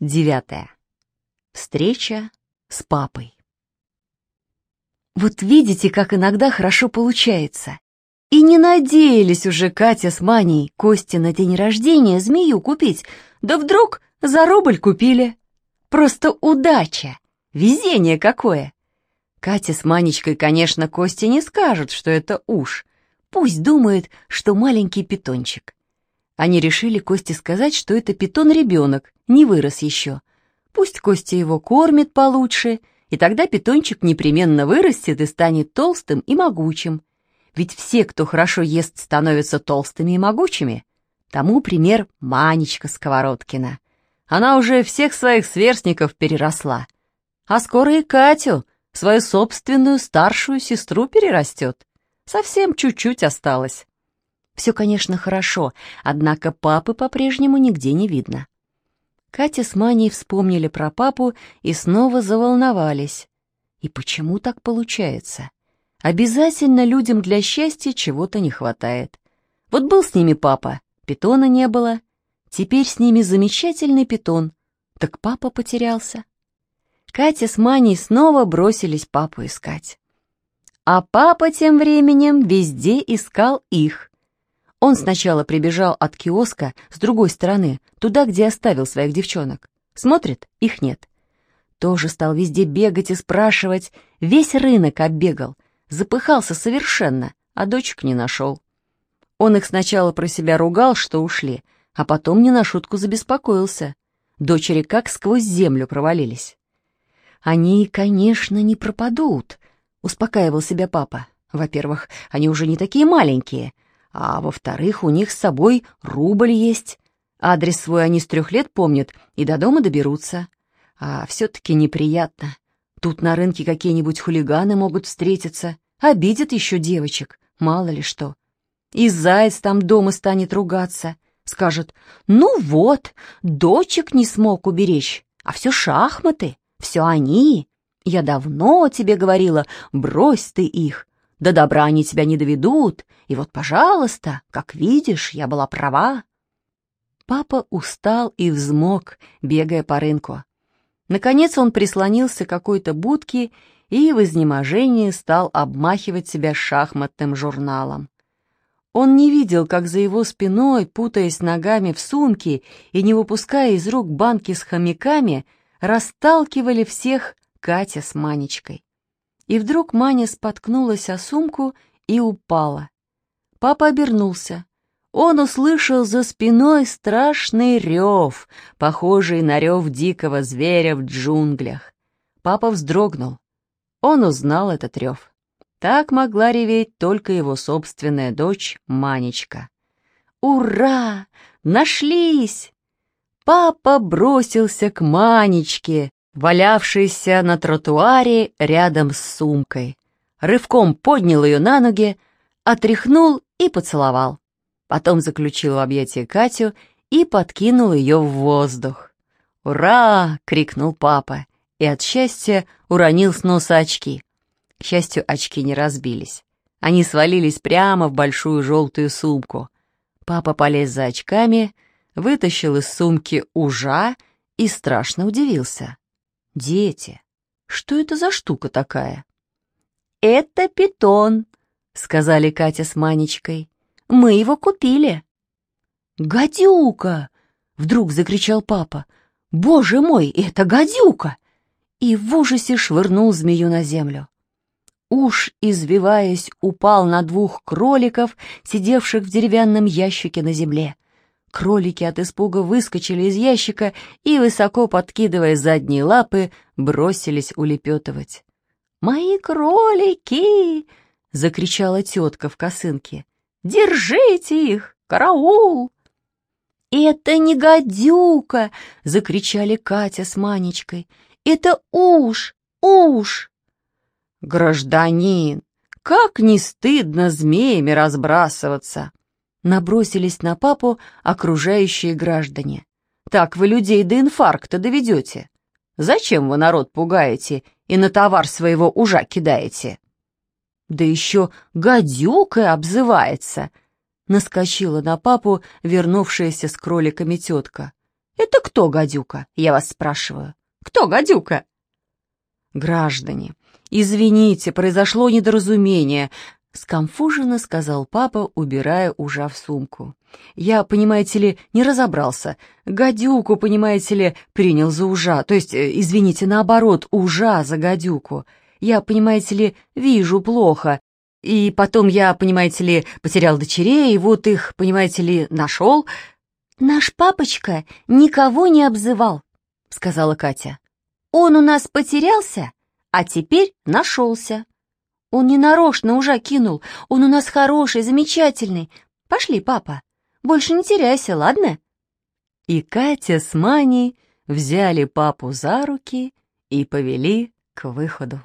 Девятое. Встреча с папой. Вот видите, как иногда хорошо получается. И не надеялись уже Катя с Маней Косте на день рождения змею купить, да вдруг за рубль купили. Просто удача, везение какое. Катя с Манечкой, конечно, Косте не скажут, что это уж. Пусть думает, что маленький питончик. Они решили Косте сказать, что это питон-ребенок, не вырос еще. Пусть Костя его кормит получше, и тогда питончик непременно вырастет и станет толстым и могучим. Ведь все, кто хорошо ест, становятся толстыми и могучими. Тому пример Манечка Сковородкина. Она уже всех своих сверстников переросла. А скоро и Катю, свою собственную старшую сестру, перерастет. Совсем чуть-чуть осталось. Все, конечно, хорошо, однако папы по-прежнему нигде не видно. Катя с Маней вспомнили про папу и снова заволновались. И почему так получается? Обязательно людям для счастья чего-то не хватает. Вот был с ними папа, питона не было. Теперь с ними замечательный питон. Так папа потерялся. Катя с Маней снова бросились папу искать. А папа тем временем везде искал их. Он сначала прибежал от киоска с другой стороны, туда, где оставил своих девчонок. Смотрит, их нет. Тоже стал везде бегать и спрашивать. Весь рынок оббегал. Запыхался совершенно, а дочек не нашел. Он их сначала про себя ругал, что ушли, а потом не на шутку забеспокоился. Дочери как сквозь землю провалились. «Они, конечно, не пропадут», — успокаивал себя папа. «Во-первых, они уже не такие маленькие, а во-вторых, у них с собой рубль есть. Адрес свой они с трех лет помнят и до дома доберутся. А все-таки неприятно. Тут на рынке какие-нибудь хулиганы могут встретиться, обидят еще девочек, мало ли что. И заяц там дома станет ругаться, скажет, ну вот, дочек не смог уберечь, а все шахматы, все они. Я давно тебе говорила, брось ты их, до добра они тебя не доведут, и вот, пожалуйста, как видишь, я была права. Папа устал и взмок, бегая по рынку. Наконец он прислонился к какой-то будке и в изнеможении стал обмахивать себя шахматным журналом. Он не видел, как за его спиной, путаясь ногами в сумке и не выпуская из рук банки с хомяками, расталкивали всех Катя с Манечкой. И вдруг Маня споткнулась о сумку и упала. Папа обернулся. Он услышал за спиной страшный рев, похожий на рев дикого зверя в джунглях. Папа вздрогнул. Он узнал этот рев. Так могла реветь только его собственная дочь Манечка. «Ура! Нашлись!» Папа бросился к Манечке, валявшийся на тротуаре рядом с сумкой. Рывком поднял ее на ноги, отряхнул и поцеловал. Потом заключил в объятия Катю и подкинул ее в воздух. «Ура!» — крикнул папа и от счастья уронил с носа очки. К счастью, очки не разбились. Они свалились прямо в большую желтую сумку. Папа полез за очками, вытащил из сумки ужа и страшно удивился. Дети, что это за штука такая? Это питон, сказали Катя с Манечкой. Мы его купили. Гадюка! Вдруг закричал папа. Боже мой, это гадюка! И в ужасе швырнул змею на землю. Уж, извиваясь, упал на двух кроликов, сидевших в деревянном ящике на земле. Кролики от испуга выскочили из ящика и, высоко подкидывая задние лапы, бросились улепетывать. «Мои кролики!» — закричала тетка в косынке. «Держите их! Караул!» «Это не гадюка!» — закричали Катя с Манечкой. «Это уж! Уж!» «Гражданин, как не стыдно змеями разбрасываться!» Набросились на папу окружающие граждане. «Так вы людей до инфаркта доведете. Зачем вы народ пугаете и на товар своего ужа кидаете?» «Да еще гадюкой обзывается!» Наскочила на папу вернувшаяся с кроликами тетка. Это кто гадюка, я вас спрашиваю? Кто гадюка? Граждане, извините, произошло недоразумение, скомфуженно сказал папа, убирая ужа в сумку. Я, понимаете ли, не разобрался. Гадюку, понимаете ли, принял за ужа, то есть, э, извините, наоборот, ужа за гадюку. Я, понимаете ли, вижу плохо. И потом я, понимаете ли, потерял дочерей, и вот их, понимаете ли, нашел. «Наш папочка никого не обзывал», — сказала Катя. «Он у нас потерялся, а теперь нашелся. Он не нарочно ужа кинул, он у нас хороший, замечательный. Пошли, папа, больше не теряйся, ладно?» И Катя с Маней взяли папу за руки и повели к выходу.